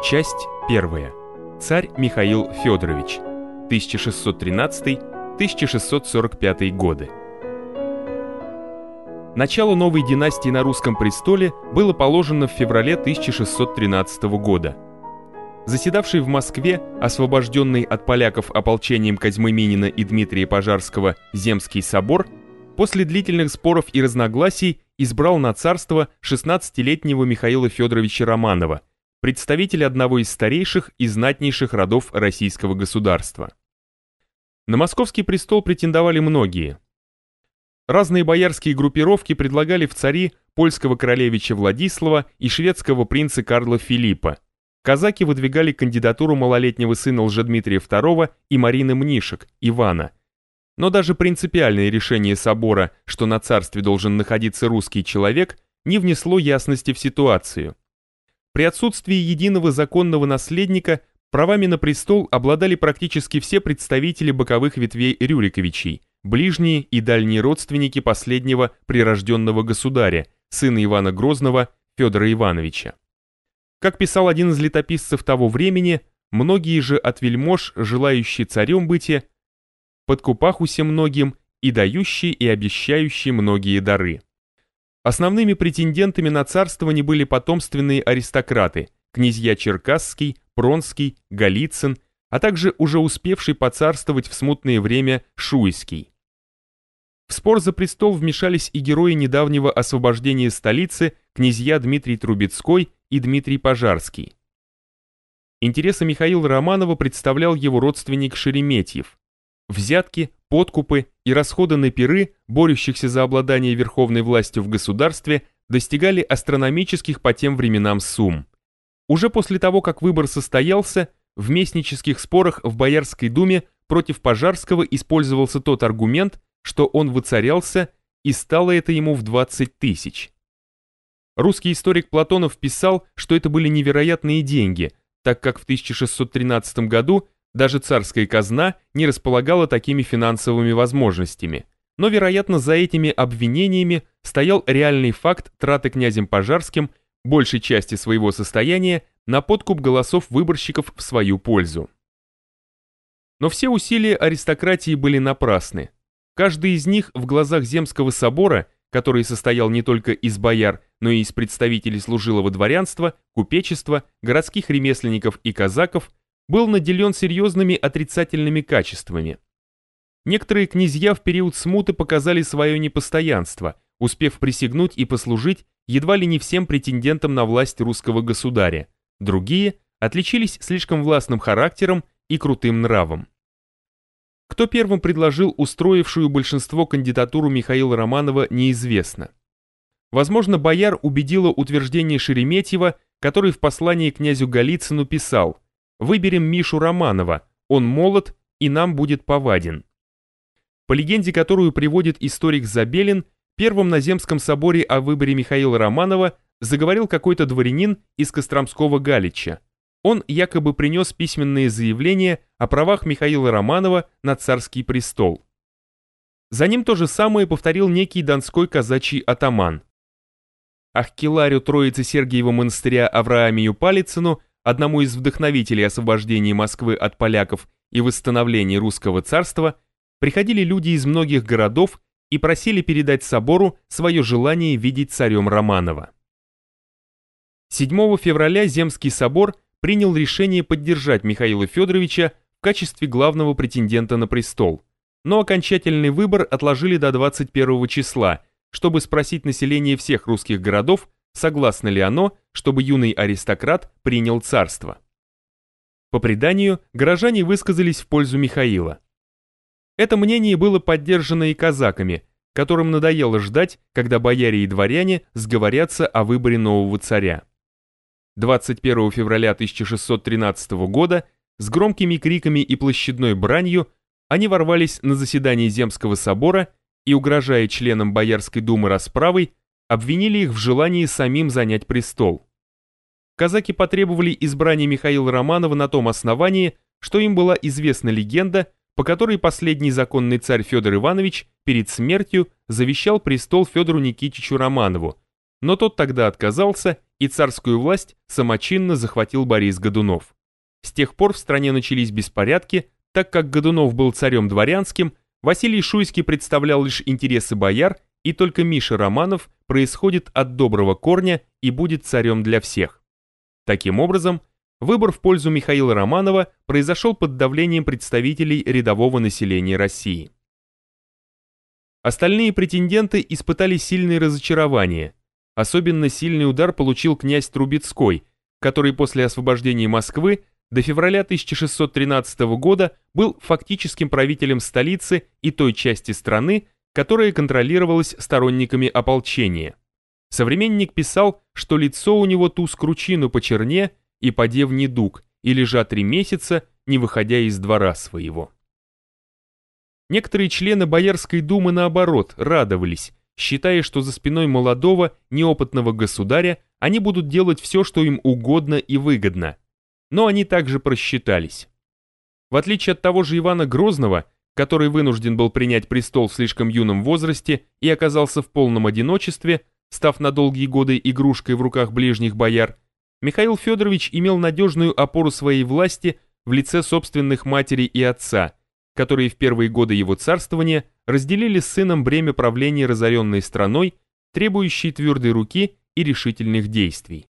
Часть первая. Царь Михаил Федорович. 1613-1645 годы. Начало новой династии на русском престоле было положено в феврале 1613 года. Заседавший в Москве, освобожденный от поляков ополчением Козьмы Минина и Дмитрия Пожарского Земский собор, после длительных споров и разногласий избрал на царство 16-летнего Михаила Федоровича Романова – представитель одного из старейших и знатнейших родов российского государства. На московский престол претендовали многие. Разные боярские группировки предлагали в цари польского королевича Владислава и шведского принца Карла Филиппа. Казаки выдвигали кандидатуру малолетнего сына Лжедмитрия II и Марины Мнишек, Ивана. Но даже принципиальное решение собора, что на царстве должен находиться русский человек, не внесло ясности в ситуацию. При отсутствии единого законного наследника правами на престол обладали практически все представители боковых ветвей Рюриковичей, ближние и дальние родственники последнего прирожденного государя, сына Ивана Грозного, Федора Ивановича. Как писал один из летописцев того времени, многие же от вельмож, желающие царем быть, подкупахуся многим и дающие и обещающие многие дары. Основными претендентами на царствование были потомственные аристократы, князья Черкасский, Пронский, Голицын, а также уже успевший поцарствовать в смутное время Шуйский. В спор за престол вмешались и герои недавнего освобождения столицы, князья Дмитрий Трубецкой и Дмитрий Пожарский. Интересы Михаила Романова представлял его родственник Шереметьев. Взятки, подкупы и расходы на пиры, борющихся за обладание верховной властью в государстве, достигали астрономических по тем временам сумм. Уже после того, как выбор состоялся, в местнических спорах в Боярской думе против Пожарского использовался тот аргумент, что он воцарялся, и стало это ему в 20 тысяч. Русский историк Платонов писал, что это были невероятные деньги, так как в 1613 году даже царская казна не располагала такими финансовыми возможностями. Но, вероятно, за этими обвинениями стоял реальный факт траты князем Пожарским большей части своего состояния на подкуп голосов выборщиков в свою пользу. Но все усилия аристократии были напрасны. Каждый из них в глазах Земского собора, который состоял не только из бояр, но и из представителей служилого дворянства, купечества, городских ремесленников и казаков, был наделен серьезными отрицательными качествами. Некоторые князья в период смуты показали свое непостоянство, успев присягнуть и послужить едва ли не всем претендентам на власть русского государя, другие отличились слишком властным характером и крутым нравом. Кто первым предложил устроившую большинство кандидатуру Михаила Романова, неизвестно. Возможно, бояр убедило утверждение Шереметьева, который в послании князю Голицыну писал – Выберем Мишу Романова, он молод и нам будет поваден. По легенде, которую приводит историк Забелин, первым на Земском соборе о выборе Михаила Романова заговорил какой-то дворянин из Костромского Галича. Он якобы принес письменные заявления о правах Михаила Романова на царский престол. За ним то же самое повторил некий донской казачий атаман. Ахкиларю Троицы Сергиева монастыря Авраамию Палицыну одному из вдохновителей освобождения Москвы от поляков и восстановления русского царства, приходили люди из многих городов и просили передать собору свое желание видеть царем Романова. 7 февраля Земский собор принял решение поддержать Михаила Федоровича в качестве главного претендента на престол, но окончательный выбор отложили до 21 числа, чтобы спросить население всех русских городов, согласно ли оно, чтобы юный аристократ принял царство. По преданию, горожане высказались в пользу Михаила. Это мнение было поддержано и казаками, которым надоело ждать, когда бояре и дворяне сговорятся о выборе нового царя. 21 февраля 1613 года с громкими криками и площадной бранью они ворвались на заседание Земского собора и, угрожая членам Боярской думы расправой, обвинили их в желании самим занять престол. Казаки потребовали избрания Михаила Романова на том основании, что им была известна легенда, по которой последний законный царь Федор Иванович перед смертью завещал престол Федору Никитичу Романову, но тот тогда отказался, и царскую власть самочинно захватил Борис Годунов. С тех пор в стране начались беспорядки, так как Годунов был царем дворянским, Василий Шуйский представлял лишь интересы бояр, и только Миша Романов происходит от доброго корня и будет царем для всех. Таким образом, выбор в пользу Михаила Романова произошел под давлением представителей рядового населения России. Остальные претенденты испытали сильные разочарования. Особенно сильный удар получил князь Трубецкой, который после освобождения Москвы до февраля 1613 года был фактическим правителем столицы и той части страны, которая контролировалась сторонниками ополчения. Современник писал, что лицо у него ту скручину по черне и подев недуг, и лежа три месяца, не выходя из двора своего. Некоторые члены Боярской думы, наоборот, радовались, считая, что за спиной молодого, неопытного государя они будут делать все, что им угодно и выгодно. Но они также просчитались. В отличие от того же Ивана Грозного, который вынужден был принять престол в слишком юном возрасте и оказался в полном одиночестве, став на долгие годы игрушкой в руках ближних бояр, Михаил Федорович имел надежную опору своей власти в лице собственных матери и отца, которые в первые годы его царствования разделили с сыном бремя правления разоренной страной, требующей твердой руки и решительных действий.